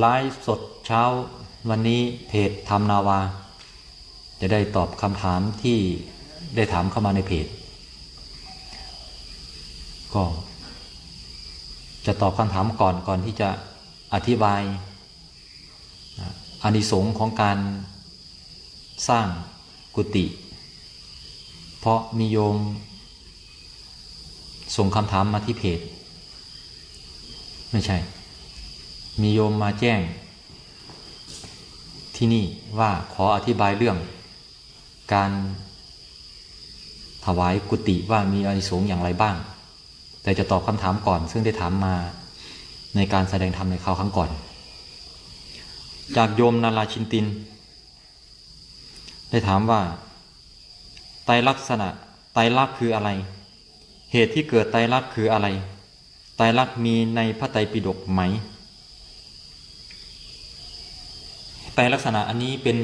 ไลฟ์สดเช้าวันนี้เพจทำนาวา จะได้ตอบคำถามที่ได้ถามเข้ามาในเพจ ก็จะตอบคำถามก่อนก่อนที่จะอธิบายอานิสงส์ของการสร้างกุฏิเพราะมีโยม ส่งคำถามมาที่เพจ ไม่ใช่ มีโยมมาแจ้ง ที่นี่ว่าขออธิบายเรื่อง การถวายกุฏิว่ามีอานิสงส์อย่างไรบ้าง แต่จะตอบคำถามก่อน ซึ่งได้ถามมาในการแสดงธรรมในคราวครั้งก่อน จากโยมนาราชินติน ได้ถามว่า ไตรลักษณะ ไตรลักษณ์คืออะไร เหตุที่เกิดไตรลักษณ์คืออะไร ไตรลักษณ์มีในพระไตรปิฎกไหม ไตรลักษณะอันนี้เป็น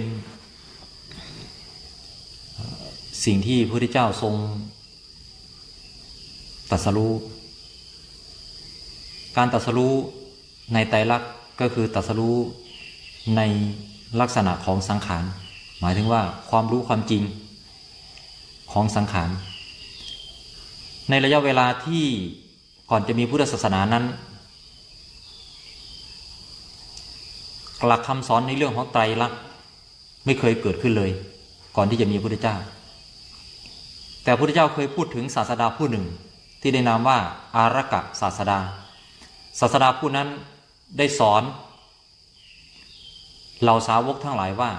สิ่งที่พระพุทธเจ้าทรงตรัสรู้ การตรัสรู้ในไตรลักษณ์ก็คือตรัสรู้ในลักษณะของสังขาร หมายถึงว่าความรู้ความจริงของสังขาร ในระยะเวลาที่ก่อนจะมีพุทธศาสนานั้น หลักคำสอนในเรื่องของไตรลักษณ์ไม่เคยเกิดขึ้นเลย ก่อนที่จะมีพระพุทธเจ้า แต่พระพุทธเจ้าเคยพูดถึงศาสดาผู้หนึ่ง ที่ได้นามว่าอารักะศาสดา ศาสดาผู้นั้นได้สอนเหล่าสาวกทั้งหลายว่า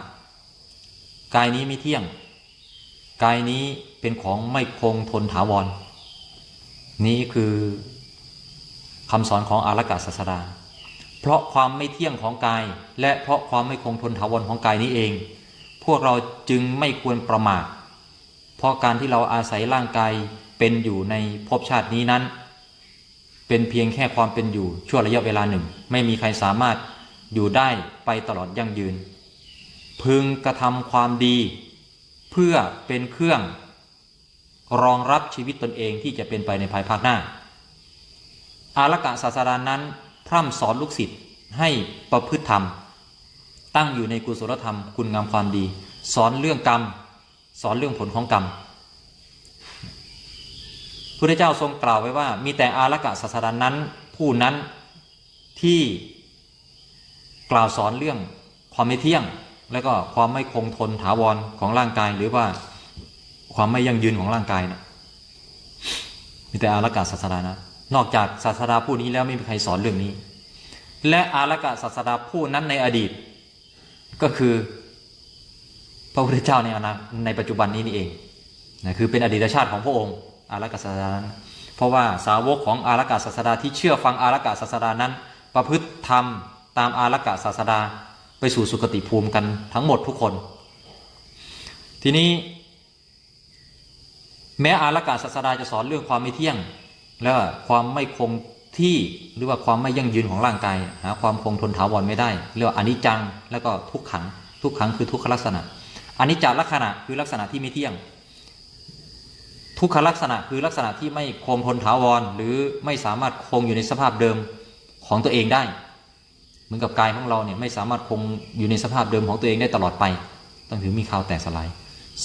กายนี้ไม่เที่ยง กายนี้เป็นของไม่คงทนถาวรนี้คือคำสอนของอารักะศาสดา เพราะความไม่เที่ยงของกาย และเพราะความไม่คงทนถาวรของกายนี้เอง พวกเราจึงไม่ควรประมาทเพราะการที่เราอาศัยร่างกายเป็นอยู่ในภพชาตินี้นั้น เป็นเพียงแค่ความเป็นอยู่ชั่วระยะเวลาหนึ่ง ไม่มีใครสามารถอยู่ได้ไปตลอดยั่งยืน พึงกระทำความดี เพื่อเป็นเครื่อง รองรับชีวิตตนเองที่จะเป็นไปในภายภาคหน้า อารกะศาสดานั้น พร่ำสอนลูกศิษย์ให้ประพฤติธรรม ตั้งอยู่ในกุศลธรรมคุณงามความดี สอนเรื่องกรรม สอนเรื่องผลของกรรมพระเจ้าทรงกล่าวไว้ว่า มีแต่อารักะศาสดานั้น ผู้นั้นที่กล่าวสอนเรื่องความไม่เที่ยง และก็ความไม่คงทนถาวรของร่างกาย หรือว่าความไม่ยั่งยืนของร่างกายนะมีแต่อารักะศาสดานะ นอกจากศาสดาผู้นี้แล้วไม่มีใครสอนเรื่องนี้ และอารักะศาสดาผู้นั้นในอดีต ก็คือพระพุทธเจ้าในอนาในปัจจุบันนี้นี่เองนะคือเป็นอดีตชาติของพระองค์ อารักะศาสดานั้น เพราะว่าสาวกของอารักะศาสดาที่เชื่อฟังอารักะศาสดานั้น ประพฤติธรรมตามอารักะศาสดาไปสู่สุคติภูมิกันทั้งหมดทุกคน ทีนี้ แม้อารักะศาสดาจะสอนเรื่องความไม่เที่ยง แล้วความไม่คงที่หรือว่าความไม่ยั่งยืนของร่างกาย หาความคงทนถาวรไม่ได้เรียกว่าอนิจจังแล้วก็ทุกขัง ทุกขังคือทุกขลักษณะอนิจจลักษณะคือลักษณะที่ไม่เที่ยง ทุกขลักษณะคือลักษณะที่ไม่คงทนถาวร หรือไม่สามารถคงอยู่ในสภาพเดิมของตัวเองได้ เหมือนกับกายของเราเนี่ยไม่สามารถคงอยู่ในสภาพเดิมของตัวเองได้ตลอดไปต้องถึงมีข่าวแตกสลาย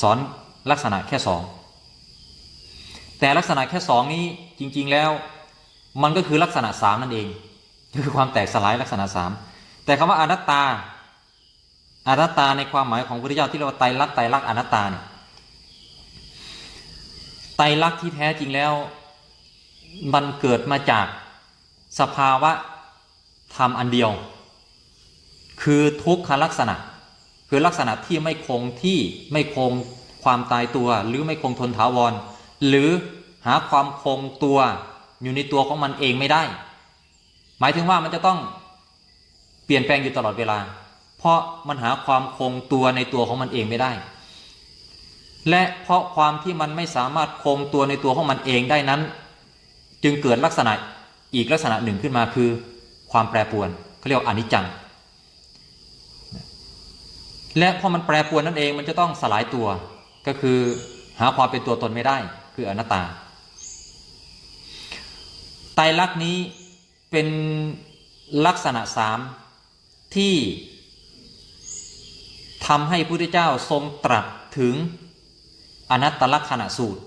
สอนลักษณะแค่สองแต่ลักษณะแค่สองนี้ จริง ๆแล้ว มันก็คือลักษณะสามนั่นเอง คือความแตกสลายลักษณะสามแต่คำว่าอนัตตาอนัตตาในความหมายของพุทธเจ้าที่เราไตรลักษณ์ไตรลักษณ์อนัตตาเนี่ยไตรลักษณ์ที่แท้จริงแล้ว มันเกิดมาจากสภาวะธรรมอันเดียว คือทุกขลักษณะ คือลักษณะที่ไม่คงที่ไม่คงความตายตัว หรือไม่คงทนถาวร หรือ หาความคงตัวอยู่ในตัวของมันเองไม่ได้ หมายถึงว่ามันจะต้องเปลี่ยนแปลงอยู่ตลอดเวลา เพราะมันหาความคงตัวในตัวของมันเองไม่ได้ และเพราะความที่มันไม่สามารถคงตัวในตัวของมันเองได้นั้น จึงเกิดลักษณะอีกลักษณะหนึ่งขึ้นมาคือ ความแปรปรวนเขาเรียกอนิจจัง และพอมันแปรปรวนนั่นเองมันจะต้องสลายตัวก็คือหาความเป็นตัวตนไม่ได้ คืออนัตตา ไตรลักษณ์นี้เป็นลักษณะสามที่ทำให้พระพุทธเจ้าทรงตรัสถึงอนัตตลักษณะสูตร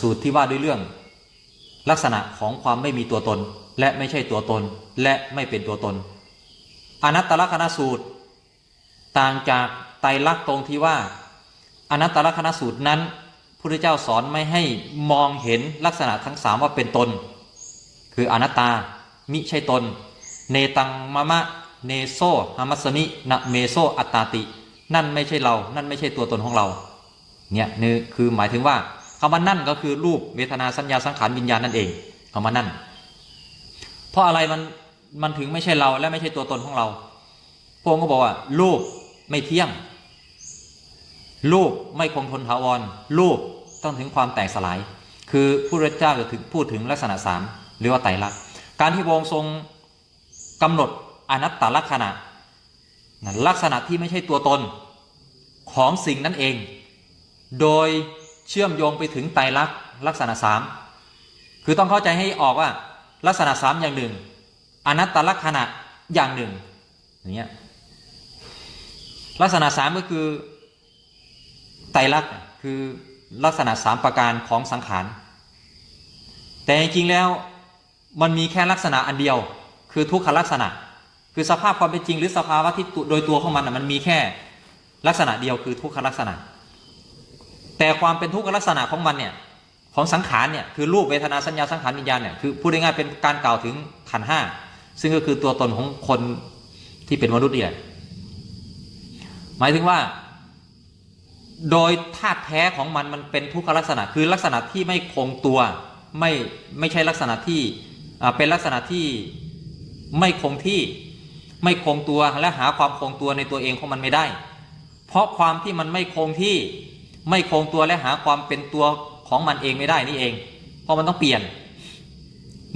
สูตรที่ว่าด้วยเรื่อง ลักษณะของความไม่มีตัวตน และไม่ใช่ตัวตนและไม่เป็นตัวตน อนัตตลักษณะสูตร ต่างจากไตรลักษณ์ตรงที่ว่า อนัตตลักษณะสูตรนั้นพระพุทธเจ้าสอนไม่ให้มองเห็นลักษณะทั้งสามว่าเป็นตน คืออนัตตา มิใช่ตน เนตังมะมะ เนโซหามัสมินะเมโซอัตตาติ นั่นไม่ใช่เรา นั่นไม่ใช่ตัวตนของเรา เนี่ยนี่คือหมายถึงว่าคำว่านั่นก็คือรูปเวทนาสัญญาสังขารวิญญาณนั่นเองคำว่านั่น เพราะอะไรมันมันถึงไม่ใช่เราและไม่ใช่ตัวตนของเราพระองค์ก็บอกว่า รูปไม่เที่ยง รูปไม่คงทนถาวร รูปต้องถึงความแตกสลาย คือพระพุทธเจ้าจะถึงพูดถึงลักษณะสาม หรือว่าไตรลักษณ์การที่พระองค์ทรงกำหนดอนัตตลักษณะนะลักษณะที่ไม่ใช่ตัวตนของสิ่งนั้นเอง โดยเชื่อมโยงไปถึงไตรลักษณ์ลักษณะสามคือต้องเข้าใจให้ออกว่าลักษณะสามอย่างหนึ่ง อนัตตลักษณะอย่างหนึ่งอย่างเงี้ยลักษณะสามก็คือไตรลักษณ์คือลักษณะสามประการของสังขาร แต่จริงๆแล้ว มันมีแค่ลักษณะอันเดียว คือทุกขลักษณะ คือสภาพความเป็นจริง หรือสภาวะที่โดยตัวของมันน่ะมันมีแค่ลักษณะเดียวคือทุกขลักษณะ แต่ความเป็นทุกขลักษณะของมันเนี่ยของสังขารเนี่ยคือรูปเวทนาสัญญาสังขารวิญญาณเนี่ยคือพูดง่ายๆเป็นการกล่าวถึงขันห้าซึ่งก็คือตัวตนของคนที่เป็นมนุษย์นี่แหละหมายถึงว่า โดยธาตุแท้ของมันมันเป็นทุกขลักษณะ คือลักษณะที่ไม่คงตัว ไม่ไม่ใช่ลักษณะที่ เป็นลักษณะที่ไม่คงที่ไม่คงตัวและหาความคงตัวในตัวเองของมันไม่ได้ เพราะความที่มันไม่คงที่ไม่คงตัวและหาความเป็นตัวของมันเองไม่ได้นี่เอง เพราะมันต้องเปลี่ยน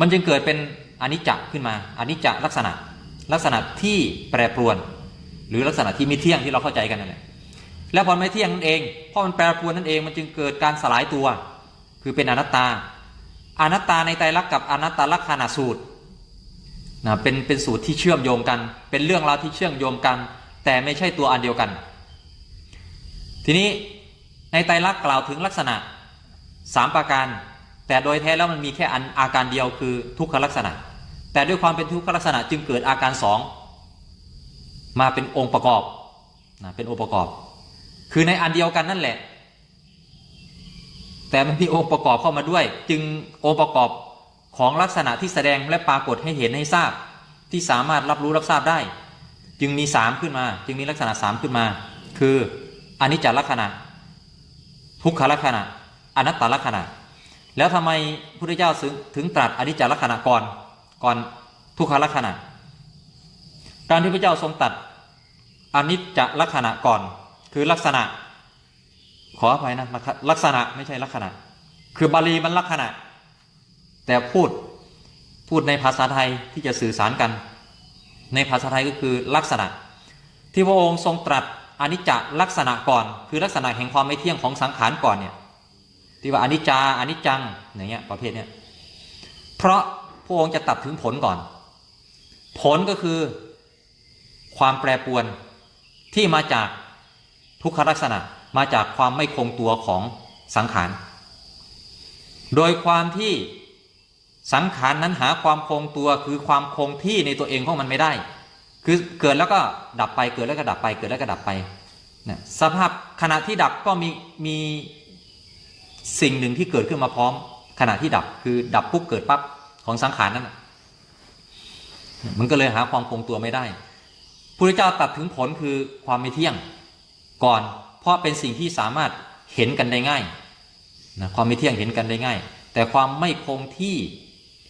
มันจึงเกิดเป็นอนิจจขึ้นมาอนิจจลักษณะ ลักษณะที่แปรปรวน หรือลักษณะที่ไม่เที่ยงที่เราเข้าใจกันนั่นแหละแล้วพอไม่เที่ยงนั่นเองเพราะมันแปรปรวนนั่นเองมันจึงเกิดการสลายตัว คือเป็นอนัตตา อนัตตาในไตรลักษณ์กับอนัตตลักษณะสูตรนะเป็นเป็นสูตรที่เชื่อมโยงกัน เป็นเรื่องราวที่เชื่อมโยงกัน แต่ไม่ใช่ตัวอันเดียวกัน ทีนี้ในไตรลักษณ์กล่าวถึงลักษณะสามประการ แต่โดยแท้แล้วมันมีแค่อันอาการเดียวคือทุกขลักษณะ แต่ด้วยความเป็นทุกขลักษณะจึงเกิดอาการสองมาเป็นองค์ประกอบนะเป็นองค์ประกอบ คือในอันเดียวกันนั่นแหละ แต่มันมีองค์ประกอบเข้ามาด้วย จึงองค์ประกอบของลักษณะที่แสดงและปรากฏให้เห็นให้ทราบ ที่สามารถรับรู้รับทราบได้ จึงมีสามขึ้นมา จึงมีลักษณะสามขึ้นมา คืออนิจจลักษณะ ทุกขลักษณะ อนัตตลักษณะ แล้วทำไมพระพุทธเจ้าถึงตรัสอนิจจลักษณะก่อนก่อนทุกขลักษณะ การที่พระเจ้าทรงตรัสอนิจจลักษณะก่อน คือลักษณะ ขออภัยนะลักษณะไม่ใช่ลักษณะ คือบาลีมันลักษณะ แต่พูดพูดในภาษาไทยที่จะสื่อสารกัน ในภาษาไทยก็คือลักษณะ ที่พระองค์ทรงตรัสอนิจจลักษณะก่อน คือลักษณะแห่งความไม่เที่ยงของสังขารก่อนเนี่ยที่ว่าอนิจจาอนิจจังอย่างเงี้ยประเภทเนี้ยเพราะพระองค์จะตัดถึงผลก่อน ผลก็คือความแปรปวนที่มาจากทุกขลักษณะ มาจากความไม่คงตัวของสังขาร โดยความที่สังขารนั้นหาความคงตัวคือความคงที่ในตัวเองของมันไม่ได้ คือเกิดแล้วก็ดับไปเกิดแล้วก็ดับไปเกิดแล้วก็ดับไปนะสภาพขณะที่ดับก็มีมีสิ่งหนึ่งที่เกิดขึ้นมาพร้อม ขณะที่ดับคือดับปุ๊บเกิดปั๊บของสังขารนั้นมันก็เลยหาความคงตัวไม่ได้พระเจ้าตัดถึงผลคือความไม่เที่ยงก่อน เพราะเป็นสิ่งที่สามารถเห็นกันได้ง่ายนะความไม่เที่ยงเห็นกันได้ง่าย แต่ความไม่คงที่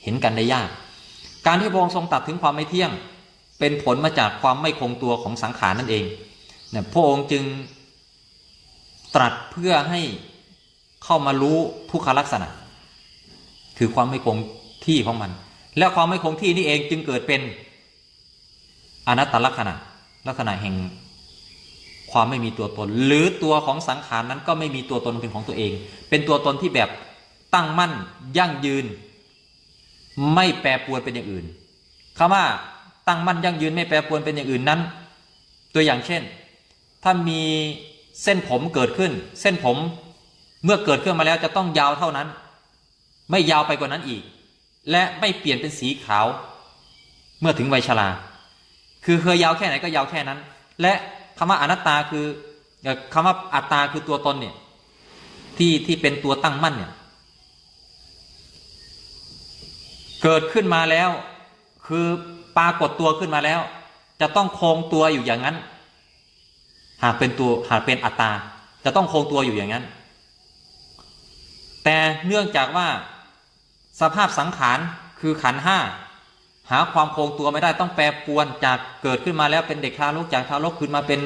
เห็นกันได้ยาก การที่พระองค์ทรงตัดถึงความไม่เที่ยง เป็นผลมาจากความไม่คงตัวของสังขารนั่นเองเนี่ยพระองค์จึงตรัสเพื่อให้เข้ามารู้ทุกขลักษณะ คือความไม่คงที่ของมัน และความไม่คงที่นี่เองจึงเกิดเป็นอนัตตลักษณะลักษณะแห่ง ความไม่มีตัวตน หรือตัวของสังขารนั้นก็ไม่มีตัวตนเป็นของตัวเอง เป็นตัวตนที่แบบตั้งมั่นยั่งยืน ไม่แปรปรวนเป็นอย่างอื่นคำว่าตั้งมั่นยั่งยืนไม่แปรปรวนเป็นอย่างอื่นนั้น ตัวอย่างเช่น ถ้ามีเส้นผมเกิดขึ้น เส้นผมเมื่อเกิดขึ้นมาแล้วจะต้องยาวเท่านั้น ไม่ยาวไปกว่านั้นอีก และไม่เปลี่ยนเป็นสีขาว เมื่อถึงวัยชราคือเคยยาวแค่ไหนก็ยาวแค่นั้น และ คำว่าอนัตตาคือคำว่าอัตตาคือตัวตนเนี่ย ที่ที่เป็นตัวตั้งมั่นเนี่ย เกิดขึ้นมาแล้ว คือปรากฏตัวขึ้นมาแล้ว จะต้องคงตัวอยู่อย่างนั้น หากเป็นตัวหากเป็นอัตตา จะต้องคงตัวอยู่อย่างนั้น แต่เนื่องจากว่าสภาพสังขารคือขันห้า หาความคงตัวไม่ได้ต้องแปรปรวนจากเกิดขึ้นมาแล้วเป็นเด็กทารกจากทารกขึ้นมาเป็น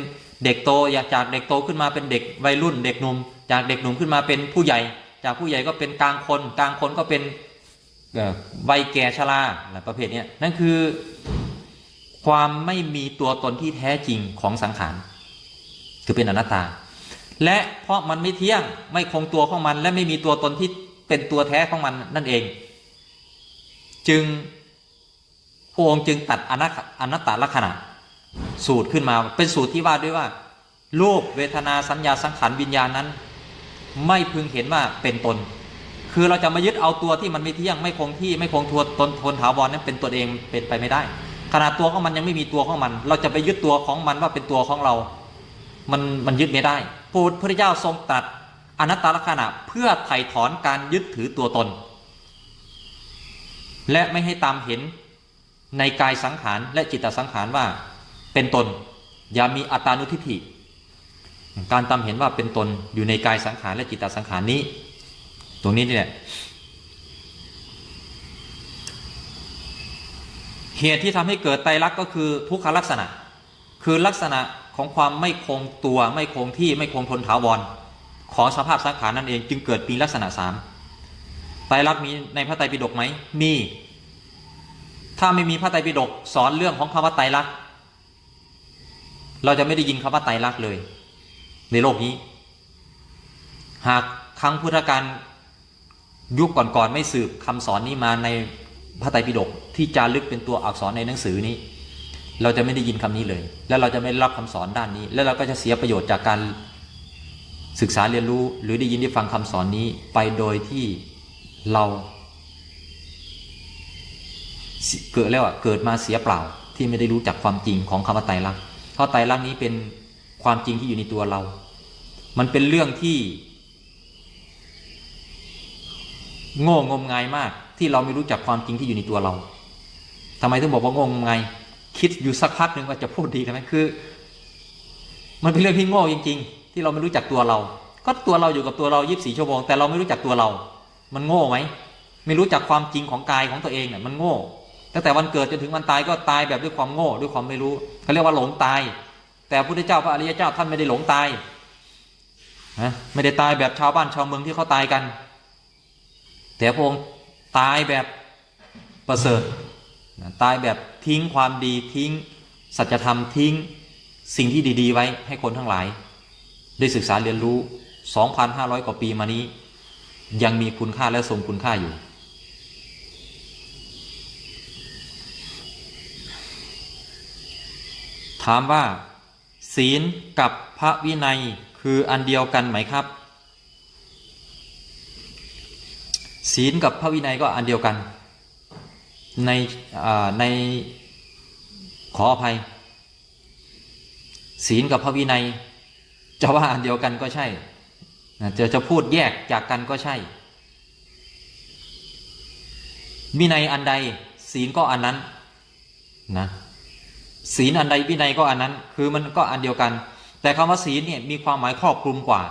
เด็กโตอยากจากเด็กโตขึ้นมาเป็นเด็กวัยรุ่น เด็กหนุ่มจากเด็กหนุ่มขึ้นมาเป็นผู้ใหญ่ จากผู้ใหญ่ก็เป็นกลางคนกลางคนก็เป็นวัยแก่ชราอะประเภทนี้นั่นคือ ความไม่มีตัวตนที่แท้จริงของสังขารคือเป็นอนัตตา และเพราะมันไม่เที่ยงไม่คงตัวของมัน และไม่มีตัวตนที่เป็นตัวแท้ของมันนั่นเอง จึง พระองค์จึงตัดอนัตตลักษณะ สูตรขึ้นมาเป็นสูตรที่ว่าด้วยว่ารูปเวทนาสัญญาสังขารวิญญาณนั้น ไม่พึงเห็นว่าเป็นตน คือเราจะมายึดเอาตัวที่มันไม่เที่ยงไม่คงที่ไม่คงทัวตนทนถาวรนั้นเป็นตัวเองเป็นไปไม่ได้ ขนาดตัวของมันยังไม่มีตัวของมัน เราจะไปยึดตัวของมันว่าเป็นตัวของเรา มันมันยึดไม่ได้พระพุทธเจ้าทรงตัดอนัตตลักษณะเพื่อไถ่ถอนการยึดถือตัวตน และไม่ให้ตามเห็น ในกายสังขารและจิตสังขารว่าเป็นตน อย่ามีอัตานุทิฏฐิ การตามเห็นว่าเป็นตนอยู่ในกายสังขารและจิตสังขารนี้ ตรงนี้นี่แหละเหตุที่ทำให้เกิดไตรลักษณ์ก็คือทุกขลักษณะ คือลักษณะของความไม่คงตัวไม่คงที่ไม่คงทนถาวร ของสภาพสังขารนั่นเองจึงเกิดมีลักษณะสามไตรลักษณ์มีในพระไตรปิฎกไหมมี ถ้าไม่มีพระไตรปิฎกสอนเรื่องของคำว่าไตรลักษณ์เราจะไม่ได้ยินคำว่าไตรลักษณ์เลย ในโลกนี้ หากครั้งพุทธกาลยุคก่อนๆไม่สืบคำสอนนี้มาในพระไตรปิฎกที่จารึกเป็นตัวอักษรในหนังสือนี้ เราจะไม่ได้ยินคำนี้เลย แล้วเราจะไม่รับคำสอนด้านนี้ แล้วเราก็จะเสียประโยชน์จากการศึกษาเรียนรู้ หรือได้ยินได้ฟังคำสอนนี้ไปโดยที่เรา เกิดแล้วอะเกิดมาเสียเปล่า ที่ไม่ได้รู้จักความจริงของคำว่าไตรลักษณ์เพราะไตรลักษณ์นี้เป็นความจริงที่อยู่ในตัวเรา มันเป็นเรื่องที่ โง่งมงายมาก ที่เราไม่รู้จักความจริงที่อยู่ในตัวเราทำไมถึงบอกว่าโง่งมงายคิดอยู่สักพักหนึ่งว่าจะพูดดีกันไหมคือ มันเป็นเรื่องที่โง่จริง ๆ ที่เราไม่รู้จักตัวเรา ก็ตัวเราอยู่กับตัวเรายีิบสี่ชั่วโมงแต่เราไม่รู้จักตัวเรา มันโง่ไหมไม่รู้จักความจริงของกายของตัวเองเนี่ยมันโง่ ตั้งแต่วันเกิดจนถึงวันตายก็ตายแบบด้วยความโง่ด้วยความไม่รู้เขาเรียกว่าหลงตาย แต่พระพุทธเจ้าพระอริยเจ้าท่านไม่ได้หลงตายนะไม่ได้ตายแบบชาวบ้านชาวเมืองที่เขาตายกัน แต่พระองค์ตายแบบประเสริฐตายแบบทิ้งความดีทิ้ง สัจธรรมทิ้งสิ่งที่ดี ๆ ไว้ให้คนทั้งหลาย ได้ศึกษาเรียนรู้ 2,500 กว่าปีมานี้ ยังมีคุณค่าและทรงคุณค่าอยู่ ถามว่า ศีลกับพระวินัยคืออันเดียวกันไหมครับ ศีลกับพระวินัยก็อันเดียวกัน ในในขออภัย ศีลกับพระวินัย จะว่าอันเดียวกันก็ใช่จะจะพูดแยกจากกันก็ใช่ วินัยอันใดศีลก็อันนั้นนะ ศีลอันใดวินัยก็อันนั้น คือมันก็อันเดียวกัน แต่คำว่าศีลเนี่ยมีความหมายครอบคลุมกว่า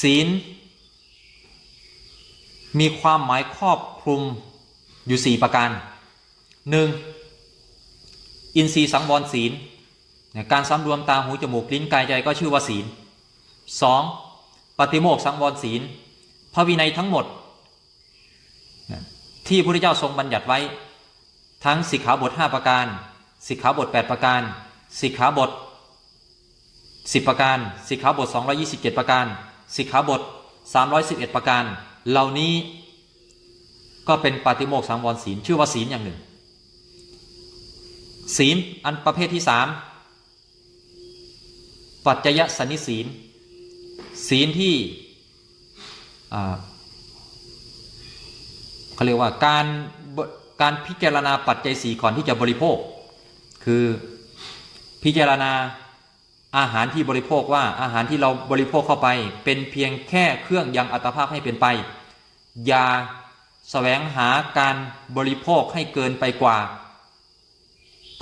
ศีล มีความหมายครอบคลุมอยู่สี่ประการหนึ่งอินทรีย์สังวรศีล การสำรวมตาหูจมูกลิ้นกายใจก็ชื่อว่าศีลสองปฏิโมกสังวรศีล พระวินัยทั้งหมด ที่พระพุทธเจ้าทรงบัญญัติไว้ทั้งสิกขาบท 5 ประการ สิกขาบท 8 ประการ สิกขาบท 10 ประการ สิกขาบท 227 ประการ สิกขาบท 311 ประการ เหล่านี้ก็เป็นปาฏิโมกสังวรศีลชื่อว่าศีลอย่างหนึ่ง ศีลอันประเภทที่สามปัจจยสันนิศีล ศีลที่เขาเรียกว่าการการพิจารณาปัจจัยสีก่อนที่จะบริโภค คือพิจารณาอาหารที่บริโภคว่าอาหารที่เราบริโภคเข้าไป เป็นเพียงแค่เครื่องยังอัตภาพให้เป็นไป อย่าแสวงหาการบริโภคให้เกินไปกว่า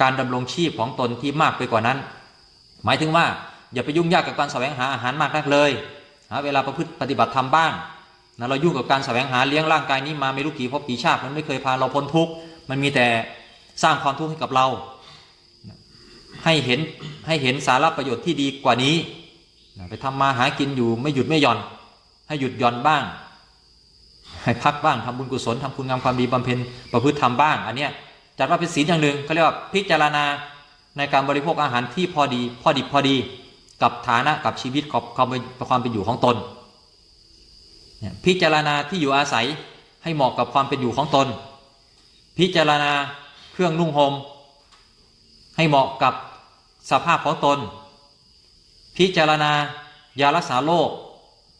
การดำรงชีพของตนที่มากไปกว่านั้น หมายถึงว่าอย่าไปยุ่งยากกับการแสวงหาอาหารมากนักเลยหาเวลาประพฤติปฏิบัติธรรมบ้างนะเรายุ่งกับการแสวงหาเลี้ยงร่างกายนี้มาไม่รู้กี่ภพกี่ชาติมันไม่เคยพาเราพ้นทุกข์มันมีแต่สร้างความทุกข์ให้กับเรา ให้เห็นให้เห็นสาระประโยชน์ที่ดีกว่านี้ ไปทำมาหากินอยู่ไม่หยุดไม่หย่อน ให้หยุดหย่อนบ้าง ให้พักบ้างทำบุญกุศลทำคุณงามความดีบำเพ็ญประพฤติทำบ้าง อันเนี้ยจัดว่าเป็นศีลอย่างหนึ่งเขาเรียกว่าพิจารณาในการบริโภคอาหารที่พอดี พอดีพอดีกับฐานะกับชีวิตของความเป็นความเป็นอยู่ของตน พิจารณาที่อยู่อาศัยให้เหมาะกับความเป็นอยู่ของตน พิจารณาเครื่องนุ่งห่มให้เหมาะกับ สภาพของตน พิจารณายารักษาโรค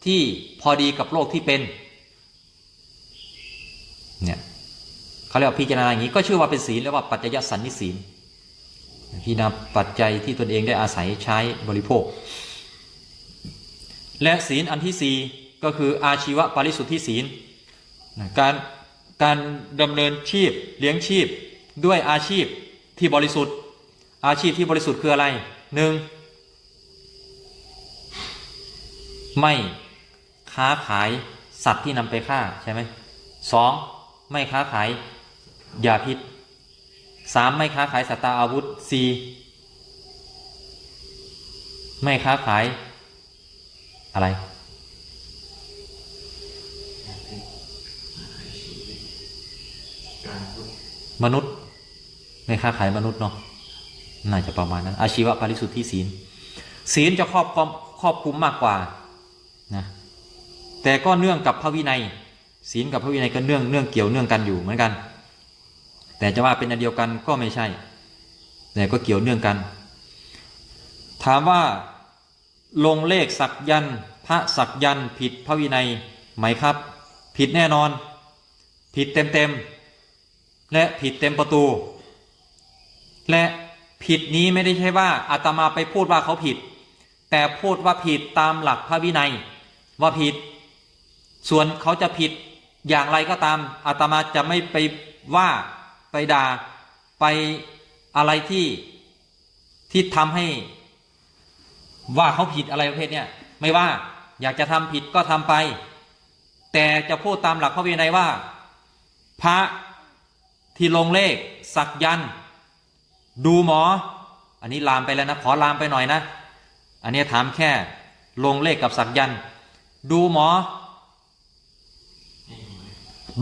ที่พอดีกับโรคที่เป็นเนี่ยเขาเรียกว่าพิจารณาอย่างนี้ก็ชื่อว่าเป็นศีลเรียกว่าปัจจยสันนิศีลพิจารณาปัจจัยที่ตนเองได้อาศัยใช้บริโภค และศีลอันที่สี่ก็คืออาชีวปริสุทธิศีลการการดำเนินชีพเลี้ยงชีพด้วยอาชีพที่บริสุทธิ์ อาชีพที่บริสุทธิ์คืออะไรหนึ่งไม่ค้าขายสัตว์ที่นำไปฆ่าใช่ไหมสองไม่ค้าขายยาพิษสามไม่ค้าขายสัตว์ตาอาวุธสี่ไม่ค้าขายอะไร มนุษย์ ไม่ค้าขายมนุษย์เนาะ น่าจะประมาณนั้น อาชีวะปริสุทธิศีล ศีลจะครอบครอบคลุมมากกว่านะแต่ก็เนื่องกับพระวินัย ศีลกับพระวินัยก็เนื่องเนื่องเกี่ยวเนื่องกันอยู่เหมือนกัน แต่จะว่าเป็นอันเดียวกันก็ไม่ใช่ แต่ก็เกี่ยวเนื่องกัน ถามว่าลงเลขสักยันพระสักยันผิดพระวินัยไหมครับ ผิดแน่นอน ผิดเต็มเต็มและผิดเต็มประตู และ ผิดนี้ไม่ได้ใช่ว่าอาตมาไปพูดว่าเขาผิด แต่พูดว่าผิดตามหลักพระวินัย ว่าผิด ส่วนเขาจะผิดอย่างไรก็ตามอาตมาจะไม่ไปว่าไปด่าไปอะไรที่ที่ทำให้ว่าเขาผิดอะไรประเภทเนี้ยไม่ว่าอยากจะทำผิดก็ทำไป แต่จะพูดตามหลักพระวินัยว่า พระที่ลงเลขสักยันต์ ดูหมอ อันนี้ลามไปแล้วนะ ขอลามไปหน่อยนะ อันนี้ถามแค่ลงเลขกับสักยัน ดูหมอ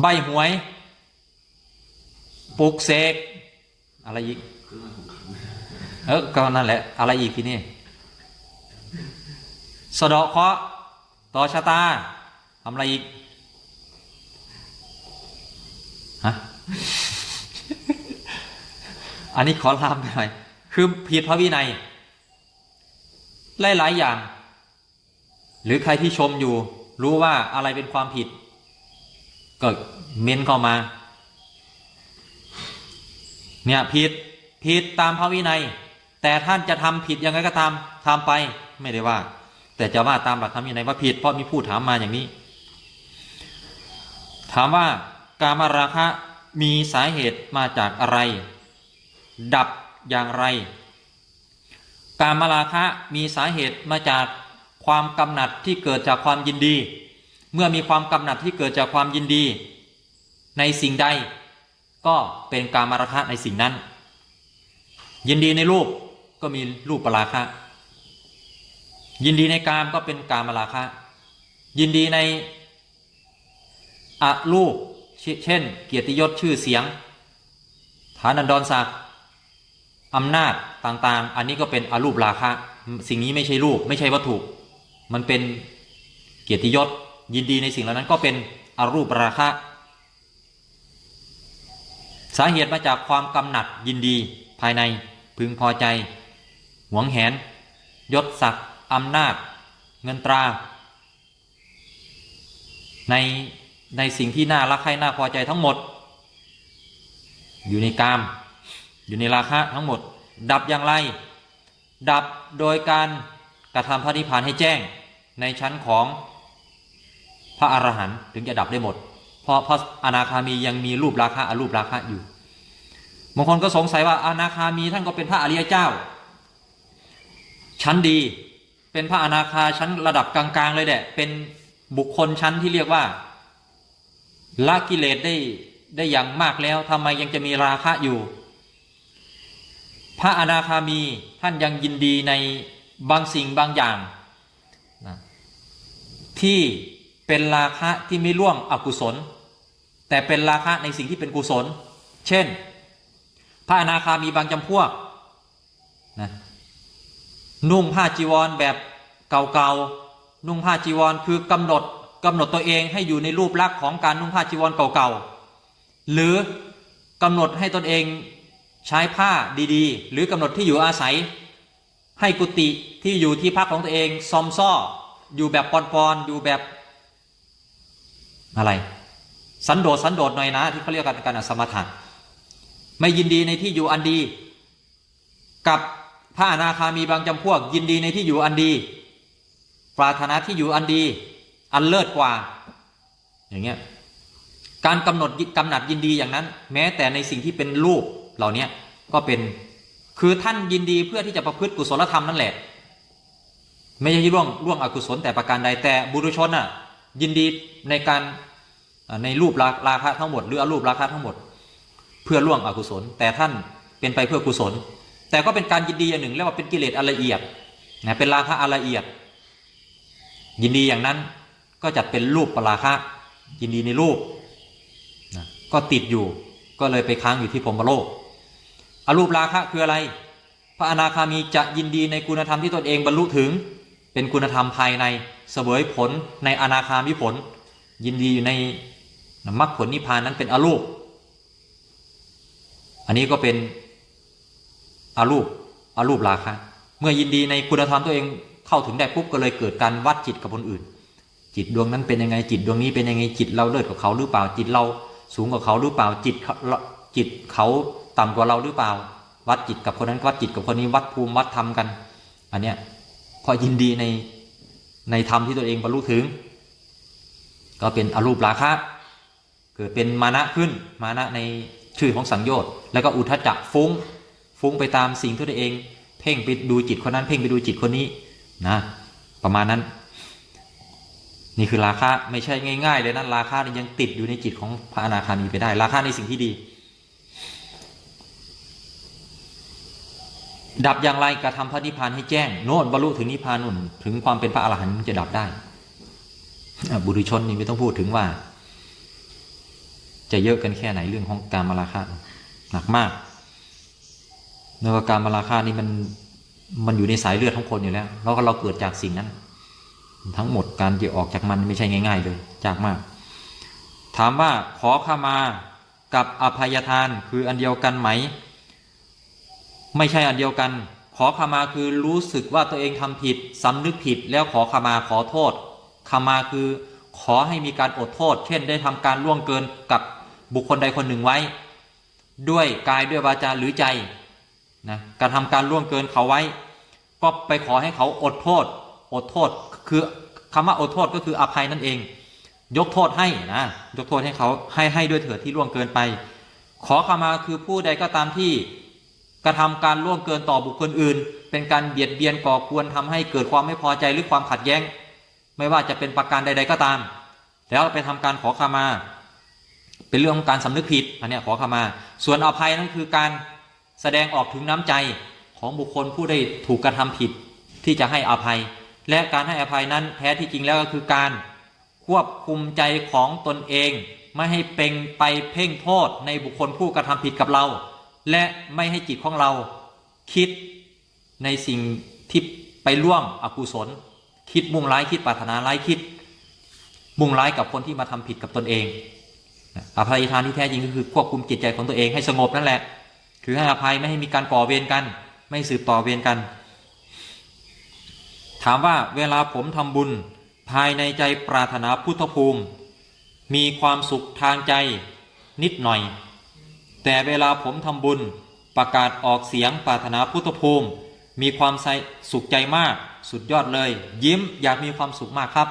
ใบหวย ปลุกเสก อะไรอีก เออก็นั่นแหละ อะไรอีกทีนี่สะเดาะเคาะต่อชะตาทำอะไรอีก ฮะ อันนี้ขอลามไปหน่อยคือผิดพระวินัยหลายๆอย่าง หรือใครที่ชมอยู่ รู้ว่าอะไรเป็นความผิด ก็เม้นเข้ามา เนี่ยผิดผิดตามพระวินัย แต่ท่านจะทำผิดยังไงก็ตามทำไปไม่ได้ว่า แต่จะว่าตามหลักธรรมวินัยว่าผิดเพราะมีผู้ถามมาอย่างนี้ ถามว่าการมาราคะมีสาเหตุมาจากอะไร ดับอย่างไร การมาราคะมีสาเหตุมาจากความกำหนัดที่เกิดจากความยินดี เมื่อมีความกำหนัดที่เกิดจากความยินดี ในสิ่งใด ก็เป็นการมาราคะในสิ่งนั้น ยินดีในรูปก็มีรูปปราคะ ยินดีในกามก็เป็นการมราคะ ยินดีในอะรูปเช่น เกียรติยศชื่อเสียง ฐานันดรศักดิ์ อำนาจต่างๆ อันนี้ก็เป็นอรูปราคะ สิ่งนี้ไม่ใช่รูป ไม่ใช่วัตถุ มันเป็นเกียรติยศยินดีในสิ่งเหล่านั้นก็เป็นอรูปราคะ สาเหตุมาจากความกำหนัดยินดีภายในพึงพอใจ หวงแหน ยศศักดิ์อำนาจ เงินตรา ในในสิ่งที่น่ารักใคร่น่าพอใจทั้งหมด อยู่ในกาม อยู่ในราคะทั้งหมด ดับอย่างไร ดับโดยการกระทำพระนิพพานให้แจ้งในชั้นของพระอรหันต์ถึงจะดับได้หมด เพราะพระอนาคามียังมีรูปราคะอรูปราคะอยู่บางคนก็สงสัยว่าอนาคามีท่านก็เป็นพระอริยเจ้า ชั้นดีเป็นพระอนาคาชั้นระดับกลางๆ เลยแหละเป็นบุคคลชั้นที่เรียกว่าละกิเลสได้ได้อย่างมากแล้วทำไมยังจะมีราคะอยู่ พระอนาคามีท่านยังยินดีในบางสิ่งบางอย่างนะที่เป็นราคะที่ไม่ล่วงอกุศล แต่เป็นราคะในสิ่งที่เป็นกุศล เช่น พระอนาคามีบางจำพวกนะนุ่งผ้าจีวรแบบเก่าๆนุ่งผ้าจีวรคือกำหนดกำหนดตัวเองให้อยู่ในรูปลักษณ์ของการนุ่งผ้าจีวรเก่าๆหรือกำหนดให้ตนเอง ใช้ผ้าดีๆ หรือกำหนดที่อยู่อาศัย ให้กุฏิที่อยู่ที่พักของตัวเอง ซอมซ่อ อยู่แบบปอนๆอยู่แบบ อะไร สันโดษสันโดษหน่อยนะ ที่เขาเรียกกันการสมถะไม่ยินดีในที่อยู่อันดี กับพระอนาคามีบางจำพวก ยินดีในที่อยู่อันดี ปรารถนาที่อยู่อันดี อันเลิศกว่า อย่างเงี้ยการกำหนดกำหนัดยินดีอย่างนั้น แม้แต่ในสิ่งที่เป็นรูป เหล่านี้ก็เป็นคือท่านยินดีเพื่อที่จะประพฤติกุศลธรรมนั่นแหละ ไม่ใช่ร่วงร่วงอกุศลแต่ประการใดแต่บุรุชนอะยินดีในการในรูปราคะทั้งหมดหรืออรูปราคะทั้งหมด เพื่อล่วงอกุศล แต่ท่านเป็นไปเพื่อกุศล แต่ก็เป็นการยินดีอย่างหนึ่งเรียกว่าเป็นกิเลสอันละเอียดนะเป็นราคะอันละเอียด ยินดีอย่างนั้นก็จัดเป็นรูปปราคะยินดีในรูปนะก็ติดอยู่ก็เลยไปค้างอยู่ที่พรมโลก อรูปราคะคืออะไร พระอนาคามีจะยินดีในคุณธรรมที่ตนเองบรรลุถึง เป็นคุณธรรมภายในเสวยผลในอนาคามิผล ยินดีอยู่ในมรรคผลนิพพานนั้นเป็นอรูป อันนี้ก็เป็นอรูปอรูปราคะเมื่อยินดีในคุณธรรมตัวเองเข้าถึงได้ปุ๊บก็เลยเกิดการวัดจิตกับคนอื่น จิตดวงนั้นเป็นยังไงจิตดวงนี้เป็นยังไงจิตเราเลิศกว่าเขาหรือเปล่าจิตเราสูงกว่าเขาหรือเปล่าจิตจิตเขา ต่ำกว่าเราหรือเปล่า วัดจิตกับคนนั้นวัดจิตกับคนนี้วัดภูมิวัดธรรมกัน อันเนี้ยพอยินดีในในธรรมที่ตัวเองบรรลุถึง ก็เป็นอรูปราคะเกิดเป็นมานะขึ้นมานะในชื่อของสังโยชน์แล้วก็อุทจจะฟุ้ง ฟุ้งไปตามสิ่งที่ตัวเอง เพ่งไปดูจิตคนนั้น เพ่งไปดูจิตคนนี้นะ ประมาณนั้น นี่คือราคาไม่ใช่ง่าย ๆ เลยนะราคานี่ยังติดอยู่ในจิตของพระอนาคามีไปได้ ราคาในสิ่งที่ดี ดับอย่างไรกระทำพระนิพพานให้แจ้ง โน่นบรรลุถึงนิพพานนุ่นถึงความเป็นพระอรหันต์จะดับได้บุรุชนนี่ไม่ต้องพูดถึงว่า จะเยอะกันแค่ไหนเรื่องของการมาราคาหนักมากเนื่องจาการมาราคานี่มันมันอยู่ในสายเลือดของคนอยู่แล้ว แล้วก็เราเกิดจากสิ่งนั้น ทั้งหมดการจะออกจากมันไม่ใช่ง่าย ๆ เลยจากมาก ถามว่าขอขามากับอภัยทานคืออันเดียวกันไหม ไม่ใช่อันเดียวกัน ขอขมาคือรู้สึกว่าตัวเองทำผิดสำนึกผิดแล้วขอขมาขอโทษขมาคือขอให้มีการอดโทษ เช่นได้ทำการล่วงเกินกับบุคคลใดคนหนึ่งไว้ ด้วยกายด้วยวาจาหรือใจนะการทำการล่วงเกินเขาไว้ ก็ไปขอให้เขาอดโทษ อดโทษคือคำว่าอดโทษก็คืออภัยนั่นเอง ยกโทษให้นะยกโทษให้เขาให้ให้ด้วยเถิดที่ล่วงเกินไป ขอขมาคือผู้ใดก็ตามที่ กระทำการล่วงเกินต่อบุคคลอื่น เป็นการเบียดเบียนก่อควรทำให้เกิดความไม่พอใจหรือความขัดแย้ง ไม่ว่าจะเป็นประการใด ๆก็ตาม แล้วไปทำการขอขมา เป็นเรื่องของการสำนึกผิดอันนี้ขอขมา ส่วนอภัยนั่นคือการแสดงออกถึงน้ำใจของบุคคลผู้ได้ถูกกระทำผิดที่จะให้อภัย และการให้อภัยนั้นแท้ที่จริงแล้วก็คือการควบคุมใจของตนเอง ไม่ให้เป็นไปเพ่งโทษในบุคคลผู้กระทำผิดกับเรา และไม่ให้จิตของเราคิดในสิ่งที่ไปล่วงอกุศล คิดมุ่งร้ายคิดปรารถนาร้ายคิด มุ่งร้ายกับคนที่มาทำผิดกับตนเองอภัยทานที่แท้จริงก็คือควบคุมจิตใจของตัวเองให้สงบนั่นแหละ คือให้อภัยไม่ให้มีการก่อเวรกัน ไม่สืบต่อเวรกัน ถามว่าเวลาผมทำบุญภายในใจปรารถนาพุทธภูมิ มีความสุขทางใจนิดหน่อย แต่เวลาผมทำบุญประกาศออกเสียงปรารถนาพุทธภูมิ มีความสุขใจมากสุดยอดเลย ยิ้มอยากมีความสุขมากครับ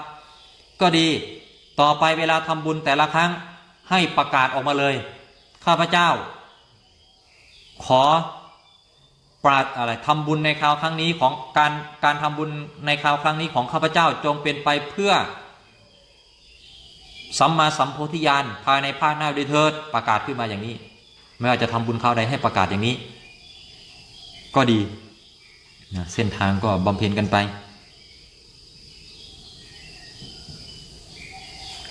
ก็ดีต่อไปเวลาทำบุญแต่ละครั้งให้ประกาศออกมาเลย ข้าพเจ้า ขอปราดอะไรทำบุญในคราวครั้งนี้ของการการทำบุญในคราวครั้งนี้ของข้าพเจ้าจงเป็นไปเพื่อสัมมาสัมโพธิญาณภายในภาคหน้าด้วยเถิดประกาศขึ้นมาอย่างนี้ ไม่ว่าจะทำบุญคราวใดให้ประกาศอย่างนี้ ก็ดีนะเส้นทางก็บำเพ็ญกันไป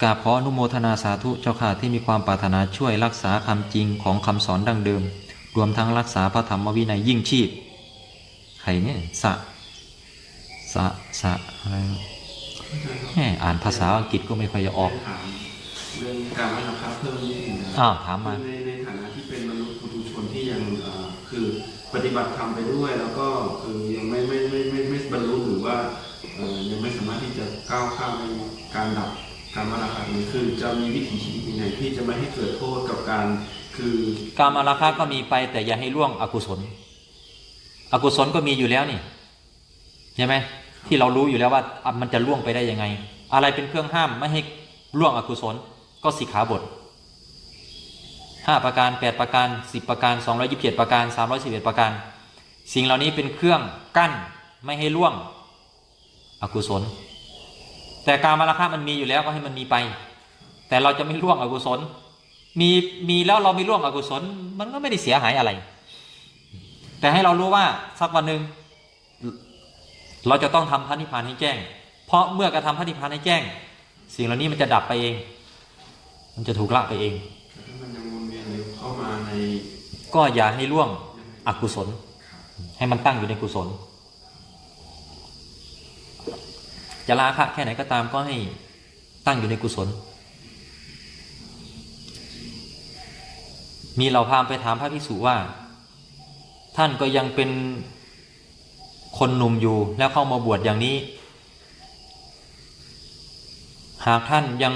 กราบขออนุโมทนาสาธุเจ้าค่ะที่มีความปรารถนาช่วยรักษาคำจริงของคำสอนดั้งเดิม รวมทั้งรักษาพระธรรมวินัยยิ่งชีพใครเนี่ยสะสะสะอะไรแหมอ่านภาษาอังกฤษก็ไม่ค่อยจะออกถามเรื่องการวัดราคาเพิ่มนิดหนึงนะอ้าวถามมา ฏิบัติธรรมไปด้วย แล้วก็คือยังไม่ไม่ไม่ไม่ไม่บรรลุหรือว่ายังไม่สามารถที่จะก้าวข้ามในการดับการวัดราคานี้คือจะมีวิถีชีวิตยังไงที่จะไม่ให้เกิดโทษกับการคือการมาราคะก็มีไปแต่อย่าให้ล่วงอกุศล อกุศลก็มีอยู่แล้วนี่ใช่ไหมที่เรารู้อยู่แล้วว่ามันจะล่วงไปได้ยังไง อะไรเป็นเครื่องห้ามไม่ให้ล่วงอกุศลก็สิกขาบท ห้าประการแปดประการสิบประการสองร้อยยิบเจ็ดประการสามร้อยสิบเอ็ดประการ สิ่งเหล่านี้เป็นเครื่องกั้นไม่ให้ล่วงอกุศล แต่การมาราคะมันมีอยู่แล้วก็ให้มันมีไป แต่เราจะไม่ล่วงอกุศล มีมีแล้วเราไม่ร่วมอกุศล มันก็ไม่ได้เสียหายอะไร แต่ให้เรารู้ว่าสักวันหนึ่งเราจะต้องทำพระนิพพานให้แจ้ง เพราะเมื่อกระทำพระนิพพานให้แจ้ง สิ่งเหล่านี้มันจะดับไปเอง มันจะถูกละไปเองวนเวียนอยู่เข้ามาใน ก็อย่าให้ร่วมอกุศล ให้มันตั้งอยู่ในกุศล จะลาคะแค่ไหนก็ตามก็ให้ตั้งอยู่ในกุศล มีเราพามไปถามพระภิกษุว่า ท่านก็ยังเป็นคนหนุ่มอยู่แล้วเข้ามาบวชอย่างนี้ หากท่านยัง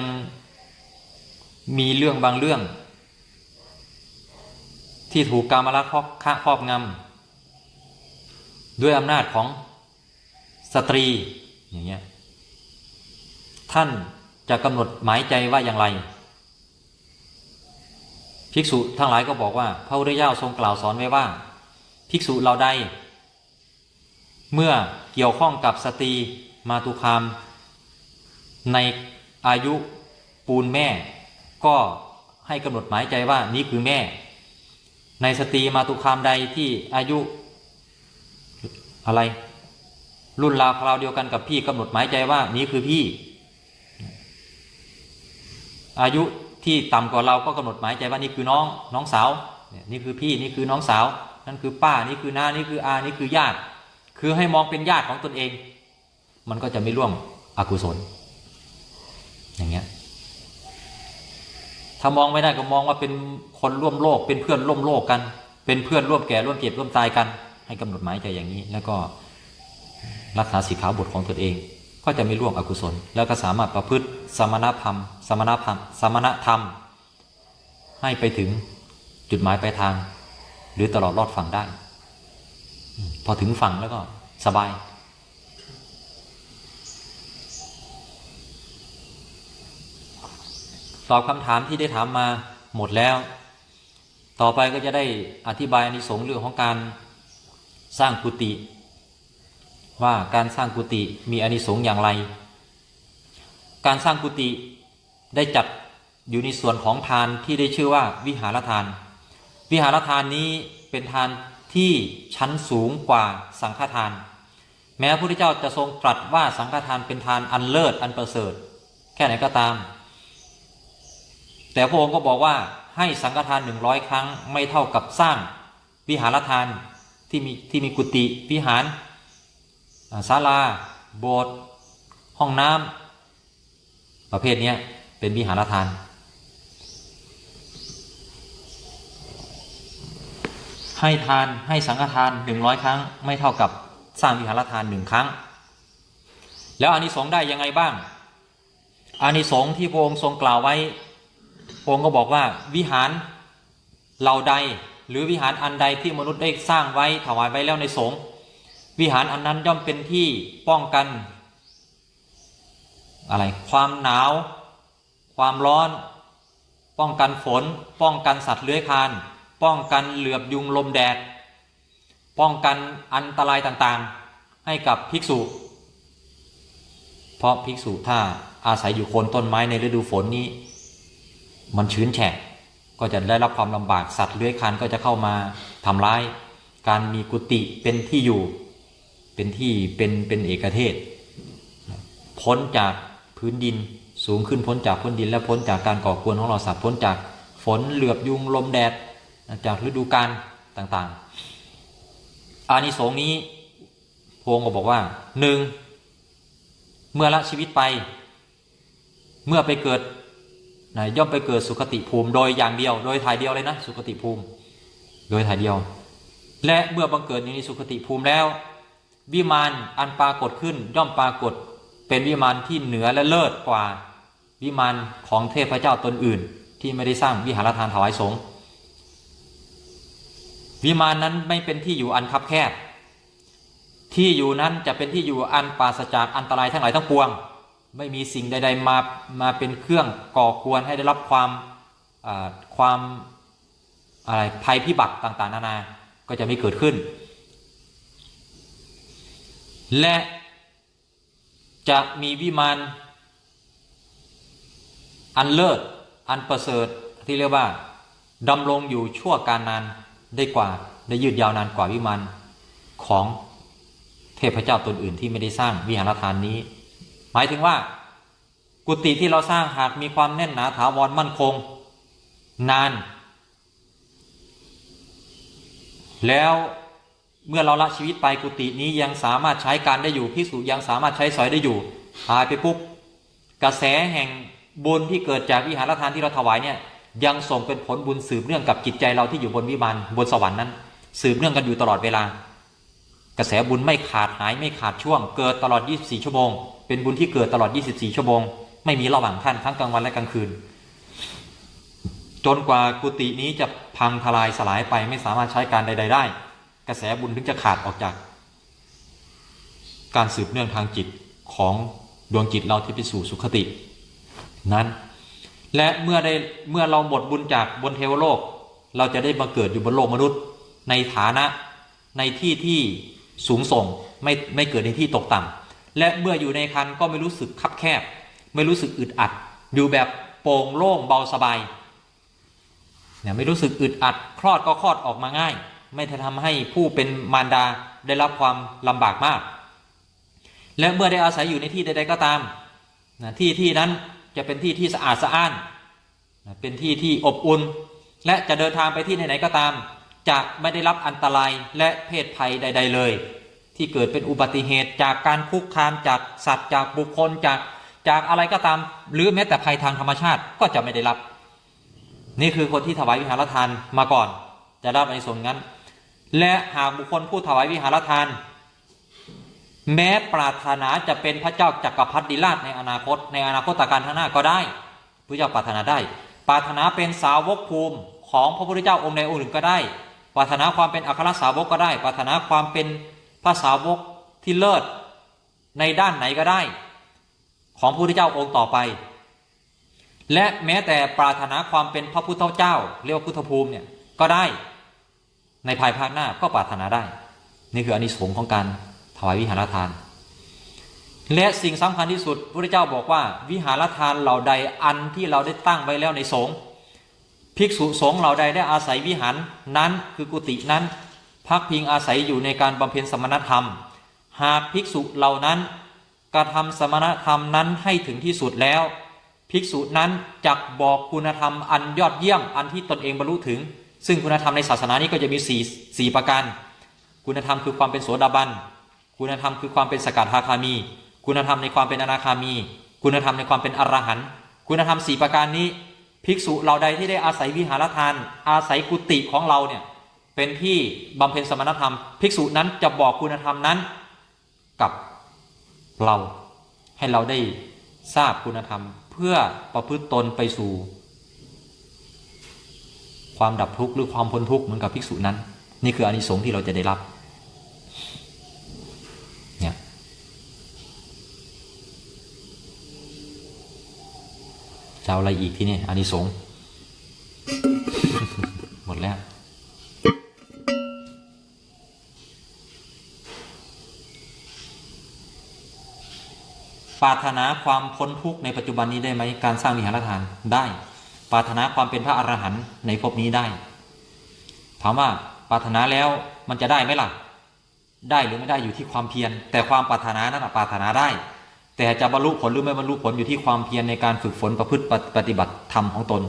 มีเรื่องบางเรื่อง ที่ถูกกามราคะครอบงำด้วยอำนาจของสตรีอย่างเงี้ยท่านจะกำหนดหมายใจว่าอย่างไร ภิกษุทั้งหลายก็บอกว่า พระพุทธเจ้าทรงกล่าวสอนไว้ว่า ภิกษุเราใดเมื่อเกี่ยวข้องกับสตรีมาตุคาม ในอายุปูนแม่ ก็ให้กำหนดหมายใจว่านี้คือแม่ ในสตรีมาตุคามใดที่อายุอะไร รุ่นราวคราวเดียวกันกับพี่กำหนดหมายใจว่านี้คือพี่ อายุที่ต่ำกว่าเราก็กำหนดหมายใจว่านี่คือน้องน้องสาวนี่ยนี่คือพี่นี่คือน้องสาว นั่นคือป้านี่คือน้านี่คืออานี่คือญาติ คือให้มองเป็นญาติของตนเอง มันก็จะไม่ร่วมอกุศล อย่างเงี้ย ถ้ามองไม่ได้ก็มองว่าเป็นคนร่วมโลก เป็นเพื่อนร่วมโลกกัน เป็นเพื่อนร่วมแก่ร่วมเจ็บร่วมตายกัน ให้กำหนดหมายใจอย่างนี้ แล้วก็รักษาสีขาวบทของตนเอง ก็จะไม่ร่วมอกุศล แล้วก็สามารถประพฤติสมณธรรม สมณธรรม สมณธรรม ให้ไปถึงจุดหมายปลายทาง หรือตลอดรอดฝั่งได้ พอถึงฝั่งแล้วก็สบาย ตอบคำถามที่ได้ถามมาหมดแล้ว ต่อไปก็จะได้อธิบายอนิสงส์เรื่องของการสร้างกุฏิว่าการสร้างกุฏิมีอานิสงส์อย่างไร การสร้างกุฏิได้จัดอยู่ในส่วนของทานที่ได้ชื่อว่าวิหารทาน วิหารทานนี้เป็นทานที่ชั้นสูงกว่าสังฆทาน แม้พระพุทธเจ้าจะทรงตรัสว่าสังฆทานเป็นทานอันเลิศอันประเสริฐ แค่ไหนก็ตาม แต่พระองค์ก็บอกว่าให้สังฆทานหนึ่งร้อยครั้งไม่เท่ากับสร้างวิหารทานที่มีที่มีกุฏิวิหารศาลา โบสถ์ห้องน้ำประเภทนี้เป็นวิหารทาน ให้ทานให้สังฆทานหนึ่งร้อยครั้ง ไม่เท่ากับสร้างวิหารทานหนึ่งครั้ง แล้วอานิสงส์ได้ยังไงบ้างอานิสงส์ที่พระองค์ทรงกล่าวไว้ พระองค์ก็บอกว่าวิหารเหล่าใด หรือวิหารอันใดที่มนุษย์ได้สร้างไว้ถวายไว้แล้วในสงฆ์วิหารอันนั้นย่อมเป็นที่ป้องกัน อะไร ความหนาว ความร้อน ป้องกันฝน ป้องกันสัตว์เลื้อยคลาน ป้องกันเหลือบยุงลมแดด ป้องกันอันตรายต่างๆ ให้กับภิกษุ เพราะภิกษุถ้าอาศัยอยู่โคนต้นไม้ในฤดูฝนนี้ มันชื้นแฉะก็จะได้รับความลำบากสัตว์เลื้อยคลานก็จะเข้ามาทำร้าย การมีกุฏิเป็นที่อยู่เป็นที่เป็นเป็นเอกเทศ พ้นจากพื้นดินสูงขึ้นพ้นจากพื้นดิน และพ้นจากการก่อกวนของเราสัตว์พ้นจากฝนเหลือบยุงลมแดดจากฤดูกาลต่างๆ อานิสงส์นี้พระองก็บอกว่าหนึ่งเมื่อละชีวิตไป เมื่อไปเกิด นะย่อมไปเกิดสุคติภูมิโดยอย่างเดียว โดยถ่ายเดียวเลยนะ สุคติภูมิ โดยถ่ายเดียว และเมื่อบังเกิดอยู่ในสุคติภูมิแล้ว วิมานอันปรากฏขึ้นย่อมปรากฏเป็นวิมานที่เหนือและเลิศกว่า วิมานของเทพเจ้าตนอื่น ที่ไม่ได้สร้างวิหารทานถวายสงฆ์วิมานนั้นไม่เป็นที่อยู่อันคับแคบ ที่อยู่นั้นจะเป็นที่อยู่อันปราศจากอันตรายทั้งหลายทั้งปวง ไม่มีสิ่งใด ๆ มามาเป็นเครื่องก่อกวนให้ได้รับความความอะไรภัยพิบัติต่างๆ นานาก็จะไม่เกิดขึ้น และจะมีวิมานอันเลิศอันประเสริฐที่เรียกว่าดำรงอยู่ชั่วการนานได้กว่าได้ยืดยาวนานกว่าวิมานของเทพเจ้าตนอื่นที่ไม่ได้สร้างวิหารทานนี้ หมายถึงว่า กุฏิที่เราสร้างหากมีความแน่นหนาถาวรมั่นคง นาน แล้วเมื่อเราละชีวิตไปกุฏินี้ยังสามารถใช้การได้อยู่พิสูจยังสามารถใช้สอยได้อยู่หายไปปุ๊บกระแสแห่งบุญที่เกิดจากวิหารทานที่เราถวายเนี่ยยังส่งเป็นผลบุญสืบเนื่องกับจิตใจเราที่อยู่บนวิมานบนสวรรค์นั้น สืบเนื่องกันอยู่ตลอดเวลา กระแสบุญไม่ขาดหายไม่ขาดช่วง เกิดตลอด 24 ชั่วโมง เป็นบุญที่เกิดตลอด 24 ชั่วโมง ไม่มีระหว่างท่านทั้งกลางวันและกลางคืน จนกว่ากุฏินี้จะพังทลายสลายไปไม่สามารถใช้การใด ๆ ได้ กระแสบุญถึงจะขาดออกจาก การสืบเนื่องทางจิตของดวงจิตเราที่ไปสู่สุขติ นั้น และเมื่อได้เมื่อเราหมดบุญจากบนเทวโลก เราจะได้มาเกิดอยู่บนโลกมนุษย์ ในฐานะในที่ที่สูงส่งไม่ไม่เกิดในที่ตกต่ำ และเมื่ออยู่ในคันก็ไม่รู้สึกคับแคบ ไม่รู้สึกอึดอัด อยู่แบบโปร่งโล่งเบาสบายเนี่ยไม่รู้สึกอึดอัด คลอดก็คลอดออกมาง่าย ไม่ทำให้ผู้เป็นมารดาได้รับความลำบากมาก และเมื่อได้อาศัยอยู่ในที่ใดๆก็ตามนะที่ที่นั้นจะเป็นที่ที่สะอาดสะอ้านนะเป็นที่ที่อบอุ่น และจะเดินทางไปที่ไหนๆก็ตาม จะไม่ได้รับอันตรายและเพศภัยใด ๆ เลย ที่เกิดเป็นอุบัติเหตุจากการคุกคามจากสัตว์จากบุคคลจากจากอะไรก็ตาม หรือแม้แต่ภัยทางธรรมชาติก็จะไม่ได้รับ นี่คือคนที่ถวายวิหารทานมาก่อน จะได้ในส่วนนั้น และหากบุคคลผู้ถวายวิหารทาน แม้ปรารถนาจะเป็นพระเจ้าจักรพรรดิราชในอนาคต ในอนาคตการข้างหน้าก็ได้พระเจ้าปรารถนาได้ ปรารถนาเป็นสาวกภูมิของพระพุทธเจ้าองค์ใดองค์หนึ่งก็ได้ ปรารถนาความเป็นอัครสาวกก็ได้ ปรารถนาความเป็น พระสาวกที่เลิศในด้านไหนก็ได้ ของพระพุทธเจ้าองค์ต่อไป และแม้แต่ปรารถนาความเป็นพระพุทธเจ้า เรียกว่าพุทธภูมิเนี่ยก็ได้ในภายภาคหน้าก็ปรารถนาได้ นี่คืออนิสงส์ของการถวายวิหารทาน และสิ่งสำคัญที่สุดพระเจ้าบอกว่า วิหารทานเหล่าใดอันที่เราได้ตั้งไว้แล้วในสงฆ์ภิกษุสงฆ์เหล่าใดได้อาศัยวิหารนั้นคือกุฏินั้น พักพิงอาศัยอยู่ในการบำเพ็ญสมณธรรม หากภิกษุเหล่านั้นกระทำสมณธรรมนั้นให้ถึงที่สุดแล้ว ภิกษุนั้นจักบอกคุณธรรมอันยอดเยี่ยมอันที่ตนเองบรรลุถึง ซึ่งคุณธรรมในศาสนานี้ก็จะมีสี่สี่ประการ คุณธรรมคือความเป็นโสดาบัน คุณธรรมคือความเป็นสกัดทาคามี คุณธรรมในความเป็นอนาคามี คุณธรรมในความเป็นอรหันต์คุณธรรมสี่ประการนี้ ภิกษุเราใดที่ได้อาศัยวิหารทาน อาศัยกุฏิของเราเนี่ย เป็นที่บำเพ็ญสมณธรรม ภิกษุนั้นจะบอกคุณธรรมนั้น กับเราให้เราได้ทราบคุณธรรม เพื่อประพฤติตนไปสู่ ความดับทุกข์หรือความพ้นทุกข์เหมือนกับภิกษุนั้น นี่คืออานิสงส์ที่เราจะได้รับเนี่ยจะเอาอะไรอีกที่นี่อานิสงส์ ปรารถนาความพ้นทุกข์ในปัจจุบันนี้ได้ไหมการสร้างวิหารทานได้ปรารถนาความเป็นพระอรหันต์ในภพนี้ได้ ถามว่าปรารถนาแล้วมันจะได้ไหมล่ะ ได้หรือไม่ได้อยู่ที่ความเพียร แต่ความปรารถนานั้นปรารถนาได้ แต่จะบรรลุผลหรือไม่บรรลุผลอยู่ที่ความเพียรในการฝึกฝนประพฤติปฏิบัติธรรมของตน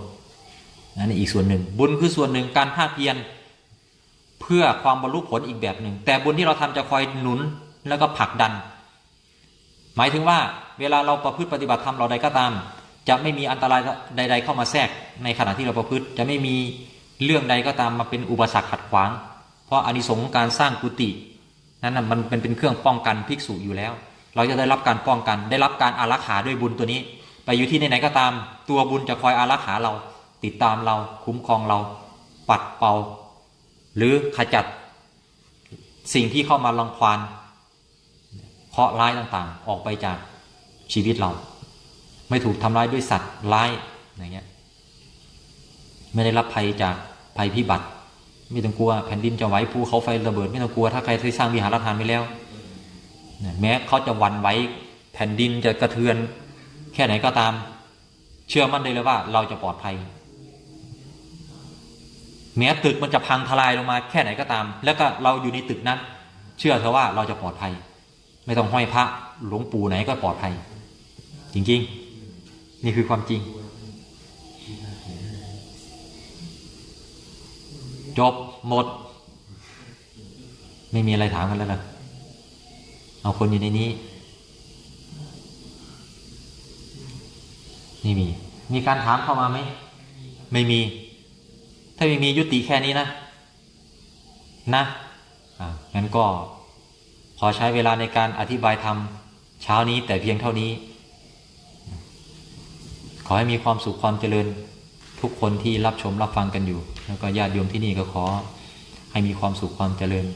นั่นอีกส่วนหนึ่ง บุญคือส่วนหนึ่งการภาคเพียรเพื่อความบรรลุผลอีกแบบหนึ่ง แต่บุญที่เราทำจะคอยหนุนแล้วก็ผลักดัน หมายถึงว่า เวลาเราประพฤติปฏิบัติธรรมเราใดก็ตาม จะไม่มีอันตรายใด ๆ เข้ามาแทรกในขณะที่เราประพฤติจะไม่มีเรื่องใดก็ตามมาเป็นอุปสรรคขัดขวาง เพราะอานิสงส์การสร้างกุฏินั้นนะมันเป็นเครื่องป้องกันภิกษุอยู่แล้ว เราจะได้รับการป้องกัน ได้รับการอารักขาด้วยบุญตัวนี้ ไปอยู่ที่ไหนๆก็ตาม ตัวบุญจะคอยอารักขาเรา ติดตามเราคุ้มครองเรา ปัดเป่า หรือขจัด สิ่งที่เข้ามาลังควานเคราะห์ร้ายต่างๆ ออกไปจาก ชีวิตเรา ไม่ถูกทำร้ายด้วยสัตว์ร้ายอย่างเงี้ยไม่ได้รับภัยจากภัยพิบัติ ไม่ต้องกลัวแผ่นดินจะไหวภูเขาไฟระเบิด ไม่ต้องกลัวถ้าใครเคยสร้างวิหารทานไปแล้วแม้เขาจะวันไหวแผ่นดินจะกระเทือน แค่ไหนก็ตาม เชื่อมั่นได้เลยว่า เราจะปลอดภัย แม้ตึกมันจะพังทลายลงมา แค่ไหนก็ตาม แล้วก็เราอยู่ในตึกนั้น เชื่อเถอะว่าเราจะปลอดภัย ไม่ต้องห้อยพระหลวงปู่ไหนก็ปลอดภัย จริงๆ นี่คือความจริง จบหมด ไม่มีอะไรถามกันแล้วเหรอเอาคนอยู่ในนี้ ไม่มี มีการถามเข้ามาไหม ไม่มี ถ้าไม่มียุติแค่นี้นะ นะอ่างั้นก็ขอใช้เวลาในการอธิบายธรรมเช้านี้แต่เพียงเท่านี้ อให้มีความสุขความเจริญทุกคนที่รับชมรับฟังกันอยู่ แล้วก็ญาติโยมที่นี่ก็ขอให้มีความสุขความเจริญ